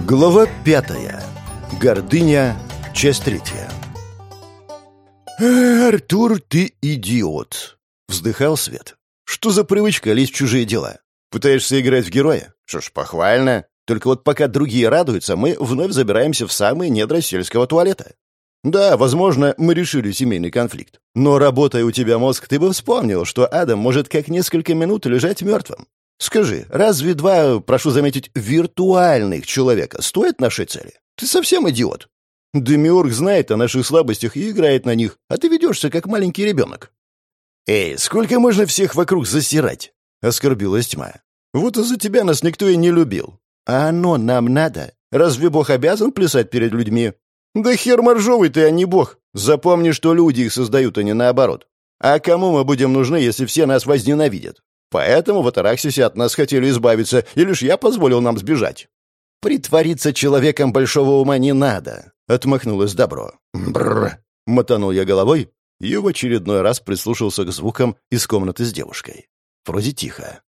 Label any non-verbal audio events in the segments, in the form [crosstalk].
Глава пятая. Гордыня. Часть третья. «Э, «Артур, ты идиот!» — вздыхал Свет. «Что за привычка лезть в чужие дела? Пытаешься играть в героя? Что ж, похвально. Только вот пока другие радуются, мы вновь забираемся в самые недра сельского туалета. Да, возможно, мы решили семейный конфликт. Но работая у тебя мозг, ты бы вспомнил, что Адам может как несколько минут лежать мертвым. Скажи, разве два, прошу заметить, виртуальных человека стоят нашей цели? Ты совсем идиот. Демиург знает о наших слабостях и играет на них, а ты ведешься как маленький ребенок. «Эй, сколько можно всех вокруг засирать?» — оскорбилась тьма. «Вот из-за тебя нас никто и не любил. А оно нам надо? Разве Бог обязан плясать перед людьми?» «Да хер моржовый ты, а не Бог. Запомни, что люди их создают, а не наоборот. А кому мы будем нужны, если все нас возненавидят? Поэтому в Атараксисе от нас хотели избавиться, и лишь я позволил нам сбежать». «Притвориться человеком большого ума не надо», — отмахнулось добро. «Бррр», — мотанул я головой и в очередной раз прислушался к звукам из комнаты с девушкой. Вроде тихо.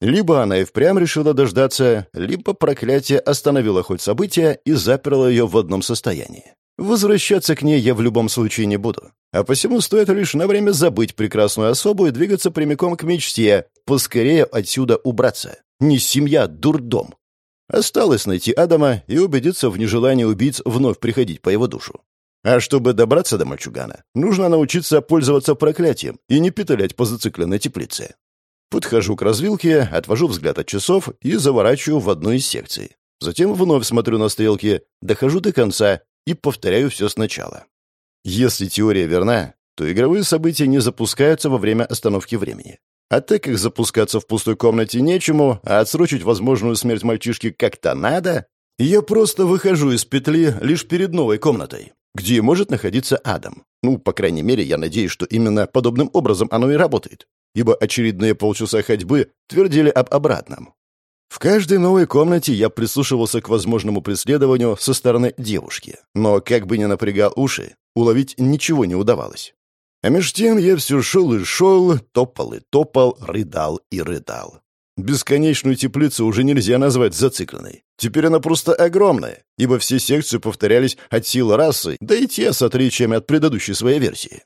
Либо она и впрямь решила дождаться, либо проклятие остановило хоть событие и заперло ее в одном состоянии. Возвращаться к ней я в любом случае не буду. А посему стоит лишь на время забыть прекрасную особу и двигаться прямиком к мечте, поскорее отсюда убраться. Не семья, дурдом. Осталось найти Адама и убедиться в нежелании убийц вновь приходить по его душу. А чтобы добраться до мальчугана, нужно научиться пользоваться проклятием и не петлять по зацикленной теплице. Подхожу к развилке, отвожу взгляд от часов и заворачиваю в одну из секций. Затем вновь смотрю на стрелки, дохожу до конца и повторяю все сначала. Если теория верна, то игровые события не запускаются во время остановки времени. А так как запускаться в пустой комнате нечему, а отсрочить возможную смерть мальчишки как-то надо, я просто выхожу из петли лишь перед новой комнатой, где может находиться Адам. Ну, по крайней мере, я надеюсь, что именно подобным образом оно и работает, ибо очередные полчаса ходьбы твердили об обратном. В каждой новой комнате я прислушивался к возможному преследованию со стороны девушки, но как бы ни напрягал уши, уловить ничего не удавалось. А меж тем я все шел и шел, топал и топал, рыдал и рыдал. Бесконечную теплицу уже нельзя назвать зацикленной. Теперь она просто огромная, ибо все секции повторялись от силы расы, да и те с отличиями от предыдущей своей версии.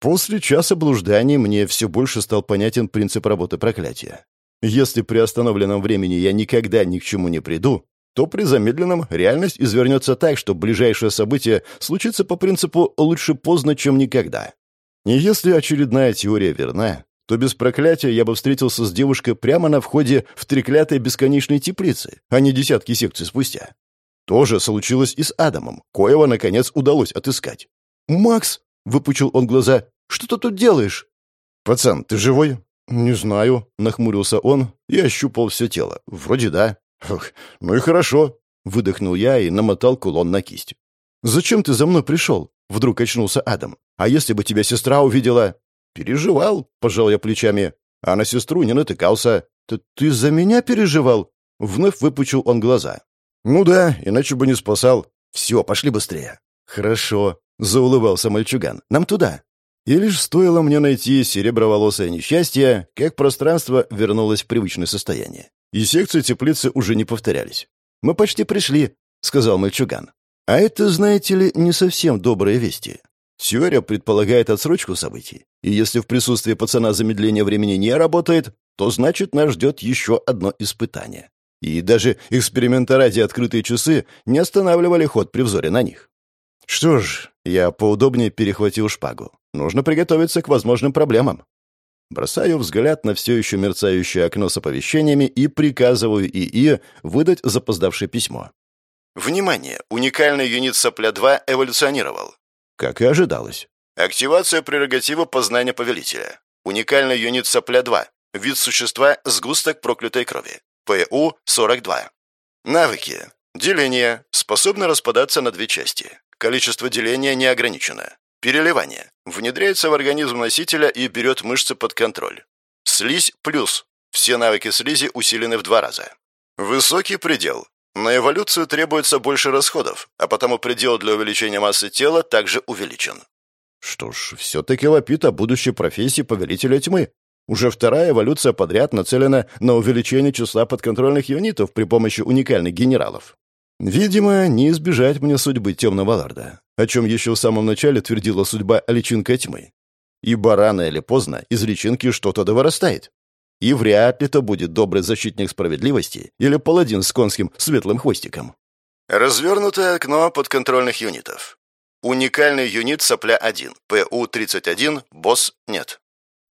После часа блужданий мне все больше стал понятен принцип работы проклятия. Если при остановленном времени я никогда ни к чему не приду, то при замедленном реальность извернется так, что ближайшее событие случится по принципу «лучше поздно, чем никогда». И если очередная теория верна, то без проклятия я бы встретился с девушкой прямо на входе в треклятой бесконечной теплице, а не десятки секций спустя. То же случилось и с Адамом, коего, наконец, удалось отыскать. «Макс!» — выпучил он глаза. «Что ты тут делаешь?» «Пацан, ты живой?» «Не знаю», — нахмурился он и ощупал все тело. «Вроде да». Ох, «Ну и хорошо», — выдохнул я и намотал кулон на кисть. «Зачем ты за мной пришел?» — вдруг очнулся Адам. «А если бы тебя сестра увидела?» «Переживал», — пожал я плечами. «А на сестру не натыкался». «Ты, ты за меня переживал?» Вновь выпучил он глаза. «Ну да, иначе бы не спасал». «Все, пошли быстрее». «Хорошо», — заулыбался мальчуган. «Нам туда». И лишь стоило мне найти сереброволосое несчастье, как пространство вернулось в привычное состояние. И секции теплицы уже не повторялись. «Мы почти пришли», — сказал мальчуган. «А это, знаете ли, не совсем добрые вести. Теория предполагает отсрочку событий, и если в присутствии пацана замедление времени не работает, то значит нас ждет еще одно испытание. И даже эксперимента ради открытые часы не останавливали ход при взоре на них. Что ж, я поудобнее перехватил шпагу. Нужно приготовиться к возможным проблемам. Бросаю взгляд на все еще мерцающее окно с оповещениями и приказываю ИИ выдать запоздавшее письмо. Внимание! Уникальный юнит Сопля-2 эволюционировал. Как и ожидалось. Активация прерогатива познания повелителя. Уникальный юнит Сопля-2. Вид существа сгусток проклятой крови. ПУ-42. Навыки. Деление. Способно распадаться на две части. Количество деления не ограничено. Переливание. Внедряется в организм носителя и берет мышцы под контроль. Слизь плюс. Все навыки слизи усилены в два раза. Высокий предел. На эволюцию требуется больше расходов, а потому предел для увеличения массы тела также увеличен. Что ж, все-таки вопит о будущей профессии повелителя тьмы. Уже вторая эволюция подряд нацелена на увеличение числа подконтрольных юнитов при помощи уникальных генералов. Видимо, не избежать мне судьбы темного ларда, о чем еще в самом начале твердила судьба личинка тьмы. Ибо рано или поздно из личинки что-то довырастает. И вряд ли это будет добрый защитник справедливости или паладин с конским светлым хвостиком. Развернутое окно подконтрольных юнитов. Уникальный юнит сопля-1, ПУ-31, босс нет.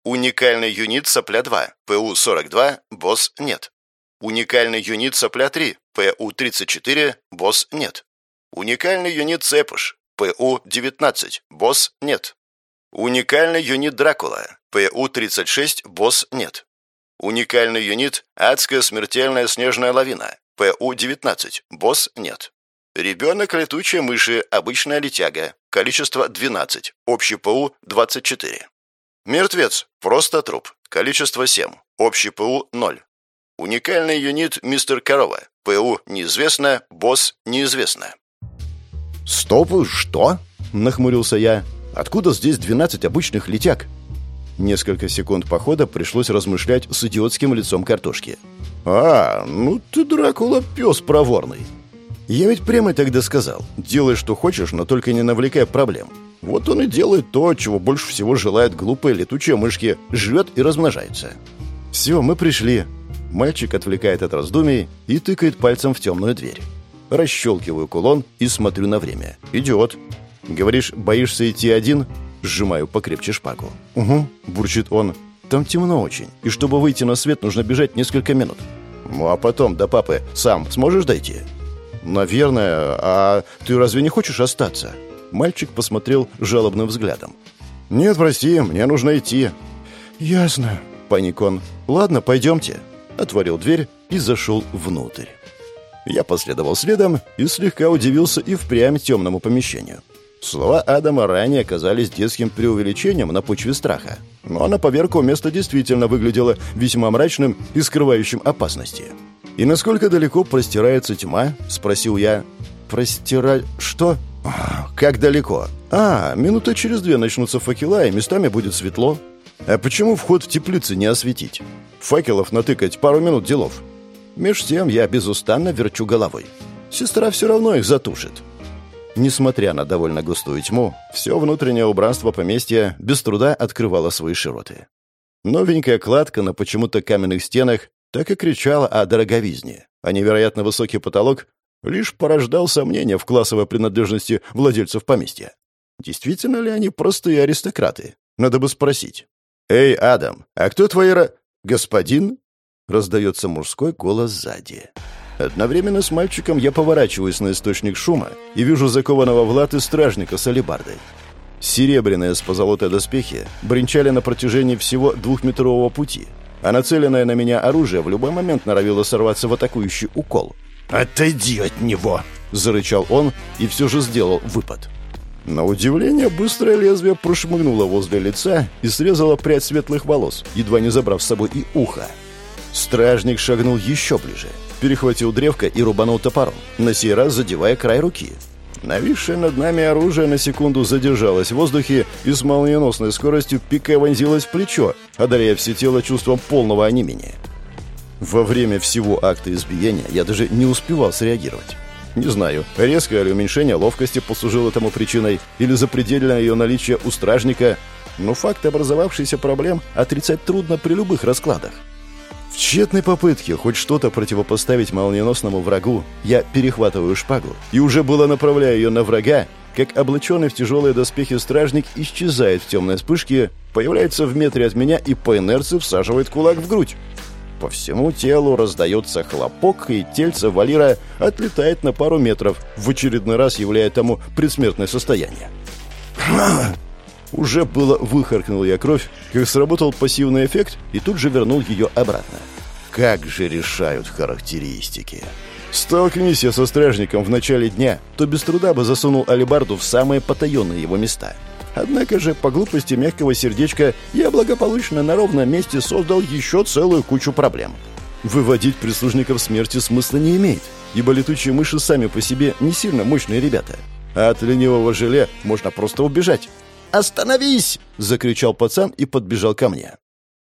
Уникальный юнит сопля-2, ПУ-42, босс нет. Уникальный юнит сопля-3, ПУ-34, босс нет. Уникальный юнит цепуш, ПУ-19, босс нет. Уникальный юнит Дракула, ПУ-36, босс нет. Уникальный юнит «Адская смертельная снежная лавина», ПУ-19, босс нет. Ребенок летучая мыши, обычная летяга, количество 12, общий ПУ 24. Мертвец, просто труп, количество 7, общий ПУ 0. Уникальный юнит мистер Корова, ПУ неизвестно, босс неизвестно. «Стоп, что?» – нахмурился я. «Откуда здесь 12 обычных летяг?» Несколько секунд похода пришлось размышлять с идиотским лицом картошки. «А, ну ты, Дракула, пес проворный!» Я ведь прямо тогда сказал, делай, что хочешь, но только не навлекай проблем. Вот он и делает то, чего больше всего желает глупые летучие мышки, живет и размножается. Все, мы пришли. Мальчик отвлекает от раздумий и тыкает пальцем в темную дверь. Расщелкиваю кулон и смотрю на время. Идиот. Говоришь, боишься идти один? Сжимаю покрепче шпагу. Угу, бурчит он. Там темно очень, и чтобы выйти на свет, нужно бежать несколько минут. Ну а потом до папы сам сможешь дойти? «Наверное. А ты разве не хочешь остаться?» Мальчик посмотрел жалобным взглядом. «Нет, прости, мне нужно идти». «Ясно», — паник он. «Ладно, пойдемте». Отворил дверь и зашел внутрь. Я последовал следом и слегка удивился и впрямь темному помещению. Слова Адама ранее оказались детским преувеличением на почве страха. Но на поверку место действительно выглядело весьма мрачным и скрывающим опасности. «И насколько далеко простирается тьма?» — спросил я. «Простира... что?» «Как далеко?» «А, минута через две начнутся факела, и местами будет светло». «А почему вход в теплицы не осветить? Факелов натыкать пару минут делов». Меж тем я безустанно верчу головой. Сестра все равно их затушит. Несмотря на довольно густую тьму, все внутреннее убранство поместья без труда открывало свои широты. Новенькая кладка на почему-то каменных стенах так и кричала о дороговизне, а невероятно высокий потолок лишь порождал сомнения в классовой принадлежности владельцев поместья. Действительно ли они простые аристократы? Надо бы спросить. «Эй, Адам, а кто твой ро...» «Господин?» Раздается мужской голос сзади. Одновременно с мальчиком я поворачиваюсь на источник шума и вижу закованного в латы стражника с алебардой. Серебряные с позолотой доспехи бренчали на протяжении всего двухметрового пути — а нацеленное на меня оружие в любой момент норовило сорваться в атакующий укол. «Отойди от него!» — зарычал он и все же сделал выпад. На удивление, быстрое лезвие прошмыгнуло возле лица и срезало прядь светлых волос, едва не забрав с собой и ухо. Стражник шагнул еще ближе, перехватил древко и рубанул топором, на сей раз задевая край руки — Нависшее над нами оружие на секунду задержалось в воздухе и с молниеносной скоростью пика вонзилось в плечо, одаряя все тело чувством полного онемения. Во время всего акта избиения я даже не успевал среагировать. Не знаю, резкое или уменьшение ловкости послужило тому причиной, или запредельное ее наличие у стражника, но факт образовавшейся проблем отрицать трудно при любых раскладах. В тщетной попытке хоть что-то противопоставить молниеносному врагу, я перехватываю шпагу и уже было направляю ее на врага, как облаченный в тяжелые доспехи стражник исчезает в темной вспышке, появляется в метре от меня и по инерции всаживает кулак в грудь. По всему телу раздается хлопок, и тельце Валира отлетает на пару метров, в очередной раз являя тому предсмертное состояние. Уже было выхаркнул я кровь, как сработал пассивный эффект и тут же вернул ее обратно. Как же решают характеристики. Столкнись я со стражником в начале дня, то без труда бы засунул алибарду в самые потаенные его места. Однако же, по глупости мягкого сердечка, я благополучно на ровном месте создал еще целую кучу проблем. Выводить прислужников смерти смысла не имеет, ибо летучие мыши сами по себе не сильно мощные ребята. А от ленивого желе можно просто убежать. «Остановись!» — закричал пацан и подбежал ко мне.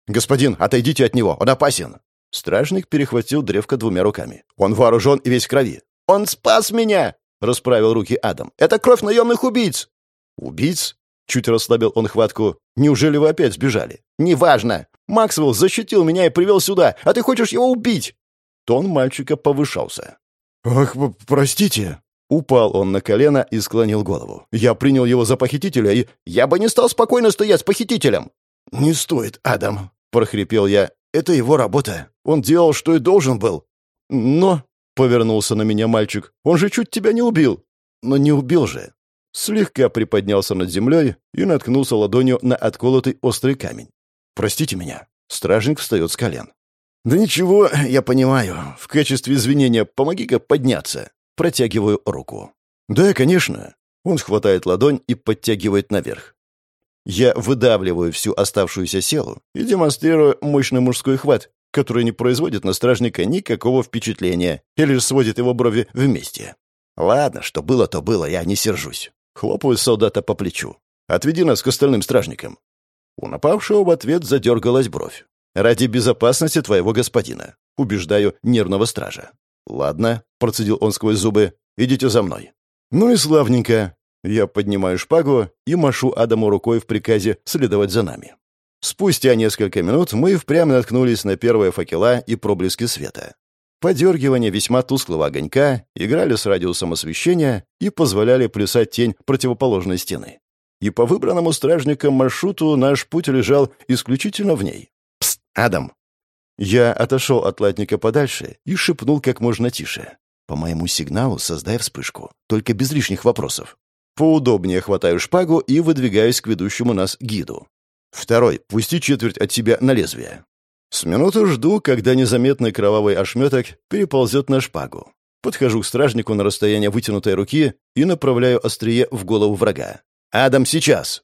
«Господин, отойдите от него, он опасен!» Стражник перехватил древко двумя руками. «Он вооружен и весь в крови!» Он спас меня!» — расправил руки Адам. «Это кровь наемных убийц!» «Убийц?» — чуть расслабил он хватку. «Неужели вы опять сбежали?» «Неважно! Максвелл защитил меня и привел сюда, а ты хочешь его убить!» Тон мальчика повышался. «Ах, простите!» Упал он на колено и склонил голову. «Я принял его за похитителя, и я бы не стал спокойно стоять с похитителем!» «Не стоит, Адам!» — прохрипел я. «Это его работа. Он делал, что и должен был». «Но...» — повернулся на меня мальчик. «Он же чуть тебя не убил!» «Но не убил же!» Слегка приподнялся над землей и наткнулся ладонью на отколотый острый камень. «Простите меня». Стражник встает с колен. «Да ничего, я понимаю. В качестве извинения помоги-ка подняться». Протягиваю руку. «Да, конечно». Он хватает ладонь и подтягивает наверх. Я выдавливаю всю оставшуюся силу и демонстрирую мощный мужской хват, который не производит на стражника никакого впечатления и лишь сводит его брови вместе. Ладно, что было, то было, я не сержусь. Хлопаю солдата по плечу. Отведи нас к остальным стражникам. У напавшего в ответ задергалась бровь. «Ради безопасности твоего господина», — убеждаю нервного стража. «Ладно», — процедил он сквозь зубы, — «идите за мной». «Ну и славненько». Я поднимаю шпагу и машу Адаму рукой в приказе следовать за нами. Спустя несколько минут мы впрямь наткнулись на первые факела и проблески света. Подергивания весьма тусклого огонька играли с радиусом освещения и позволяли плясать тень противоположной стены. И по выбранному стражникам маршруту наш путь лежал исключительно в ней. «Пст, Адам!» Я отошел от латника подальше и шепнул как можно тише. «По моему сигналу создай вспышку, только без лишних вопросов». Поудобнее хватаю шпагу и выдвигаюсь к ведущему нас гиду. Второй, пусти четверть от себя на лезвие. С минуту жду, когда незаметный кровавый ошметок переползет на шпагу. Подхожу к стражнику на расстояние вытянутой руки и направляю острие в голову врага. «Адам, сейчас!»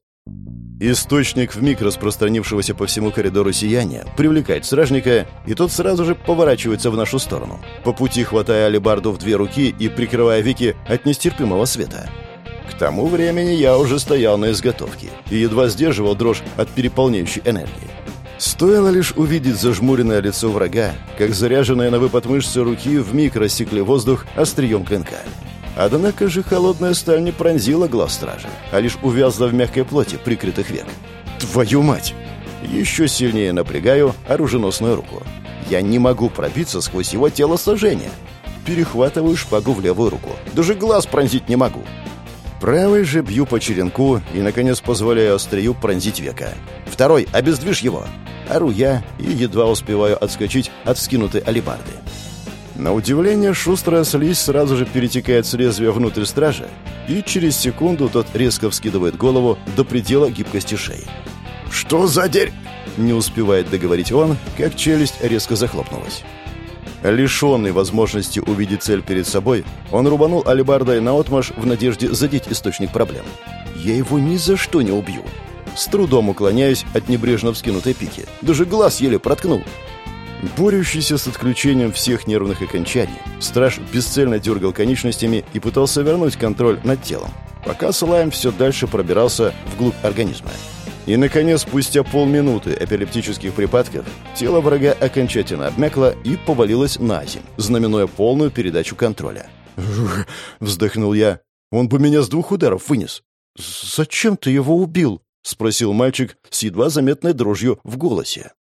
Источник вмиг распространившегося по всему коридору сияния привлекает стражника, и тот сразу же поворачивается в нашу сторону, по пути хватая алебарду в две руки и прикрывая веки от нестерпимого света. К тому времени я уже стоял на изготовке и едва сдерживал дрожь от переполняющей энергии. Стоило лишь увидеть зажмуренное лицо врага, как заряженные на выпад мышцы руки вмиг рассекли воздух острием клинка. Однако же холодная сталь не пронзила глаз стража, а лишь увязла в мягкой плоти прикрытых век. «Твою мать!» Еще сильнее напрягаю оруженосную руку. Я не могу пробиться сквозь его телосложение. Перехватываю шпагу в левую руку. Даже глаз пронзить не могу. Правой же бью по черенку и, наконец, позволяю острию пронзить века. Второй, обездвижь его. Ору я и едва успеваю отскочить от скинутой алебарды. На удивление, шустрая слизь сразу же перетекает с лезвия внутрь стража, и через секунду тот резко вскидывает голову до предела гибкости шеи. «Что за дерь...» Не успевает договорить он, как челюсть резко захлопнулась. Лишенный возможности увидеть цель перед собой, он рубанул алебардой наотмашь в надежде задеть источник проблем. «Я его ни за что не убью!» С трудом уклоняюсь от небрежно вскинутой пики. Даже глаз еле проткнул. Борющийся с отключением всех нервных окончаний, страж бесцельно дергал конечностями и пытался вернуть контроль над телом, пока Слайм все дальше пробирался вглубь организма. И, наконец, спустя полминуты эпилептических припадков, тело врага окончательно обмякло и повалилось на земь, знаменуя полную передачу контроля. Вздохнул я. «Он бы меня с двух ударов вынес». «Зачем ты его убил?» — спросил мальчик с едва заметной дрожью в голосе.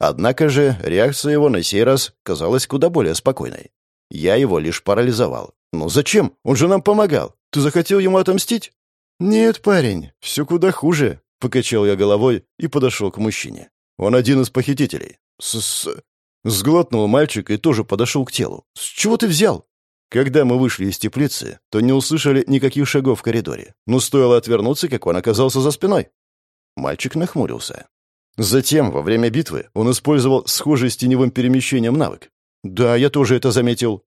Однако же реакция его на сей раз казалась куда более спокойной. Я его лишь парализовал. «Ну зачем? Он же нам помогал. Ты захотел ему отомстить?» «Нет, парень, все куда хуже», — покачал я головой и подошел к мужчине. «Он один из похитителей». «С-с...» Сглотнул мальчик и тоже подошел к телу. «С чего ты взял?» Когда мы вышли из теплицы, то не услышали никаких шагов в коридоре, но стоило отвернуться, как он оказался за спиной. Мальчик нахмурился. Затем, во время битвы, он использовал схожий с теневым перемещением навык. Да, я тоже это заметил.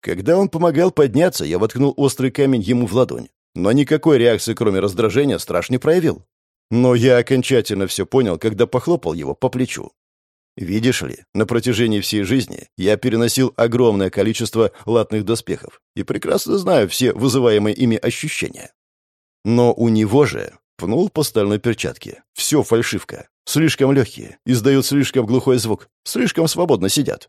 Когда он помогал подняться, я воткнул острый камень ему в ладонь. Но никакой реакции, кроме раздражения, страж не проявил. Но я окончательно все понял, когда похлопал его по плечу. Видишь ли, на протяжении всей жизни я переносил огромное количество латных доспехов и прекрасно знаю все вызываемые ими ощущения. Но у него же пнул по стальной перчатке. Все фальшивка. Слишком легкие, издают слишком глухой звук, слишком свободно сидят.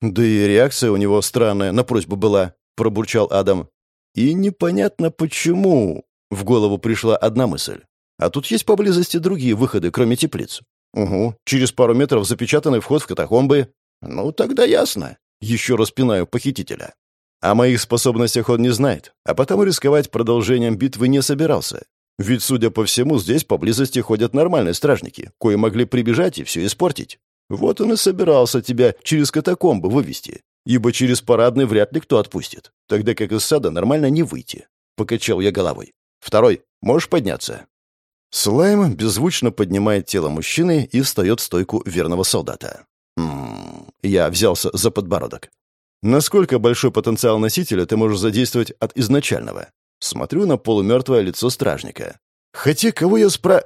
Да и реакция у него странная на просьбу была. — пробурчал Адам. «И непонятно почему...» — в голову пришла одна мысль. «А тут есть поблизости другие выходы, кроме теплиц?» «Угу, через пару метров запечатанный вход в катакомбы». «Ну, тогда ясно». Еще раз пинаю похитителя. О моих способностях он не знает, а потому рисковать продолжением битвы не собирался. Ведь, судя по всему, здесь поблизости ходят нормальные стражники, кои могли прибежать и все испортить. Вот он и собирался тебя через катакомбы вывести, ибо через парадный вряд ли кто отпустит, тогда как из сада нормально не выйти. Покачал я головой. Второй, можешь подняться? Слайм беззвучно поднимает тело мужчины и встает в стойку верного солдата. М я взялся за подбородок. Насколько большой потенциал носителя ты можешь задействовать от изначального? Смотрю на полумертвое лицо стражника. Хотя кого я спра...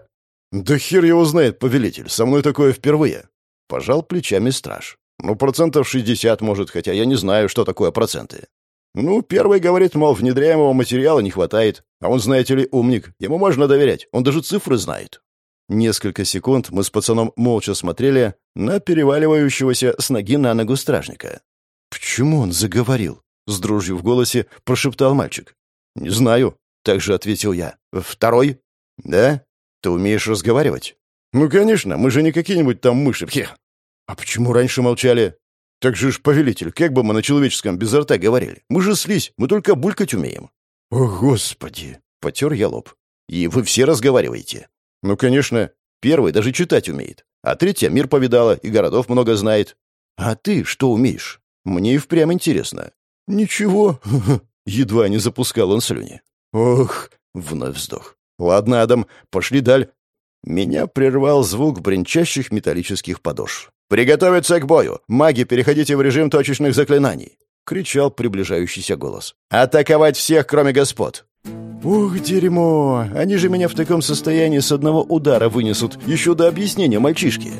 Да хер его знает, повелитель, со мной такое впервые. Пожал плечами страж. Ну, процентов 60, может, хотя я не знаю, что такое проценты. Ну, первый говорит, мол, внедряемого материала не хватает. А он, знаете ли, умник. Ему можно доверять. Он даже цифры знает. Несколько секунд мы с пацаном молча смотрели на переваливающегося с ноги на ногу стражника. «Почему он заговорил?» — с дрожью в голосе прошептал мальчик. «Не знаю», — также ответил я. «Второй?» «Да? Ты умеешь разговаривать?» «Ну, конечно, мы же не какие-нибудь там мыши. Хе. А почему раньше молчали?» «Так же ж, повелитель, как бы мы на человеческом без рта говорили? Мы же слизь, мы только булькать умеем». «О, Господи!» — потер я лоб. «И вы все разговариваете?» «Ну, конечно. Первый даже читать умеет. А третья мир повидала и городов много знает». «А ты что умеешь?» «Мне и впрямь интересно». «Ничего», [laughs] Едва не запускал он слюни. «Ох!» — вновь вздох. «Ладно, Адам, пошли даль». Меня прервал звук бренчащих металлических подошв. «Приготовиться к бою! Маги, переходите в режим точечных заклинаний!» — кричал приближающийся голос. «Атаковать всех, кроме господ!» «Ух, дерьмо! Они же меня в таком состоянии с одного удара вынесут, еще до объяснения мальчишки!»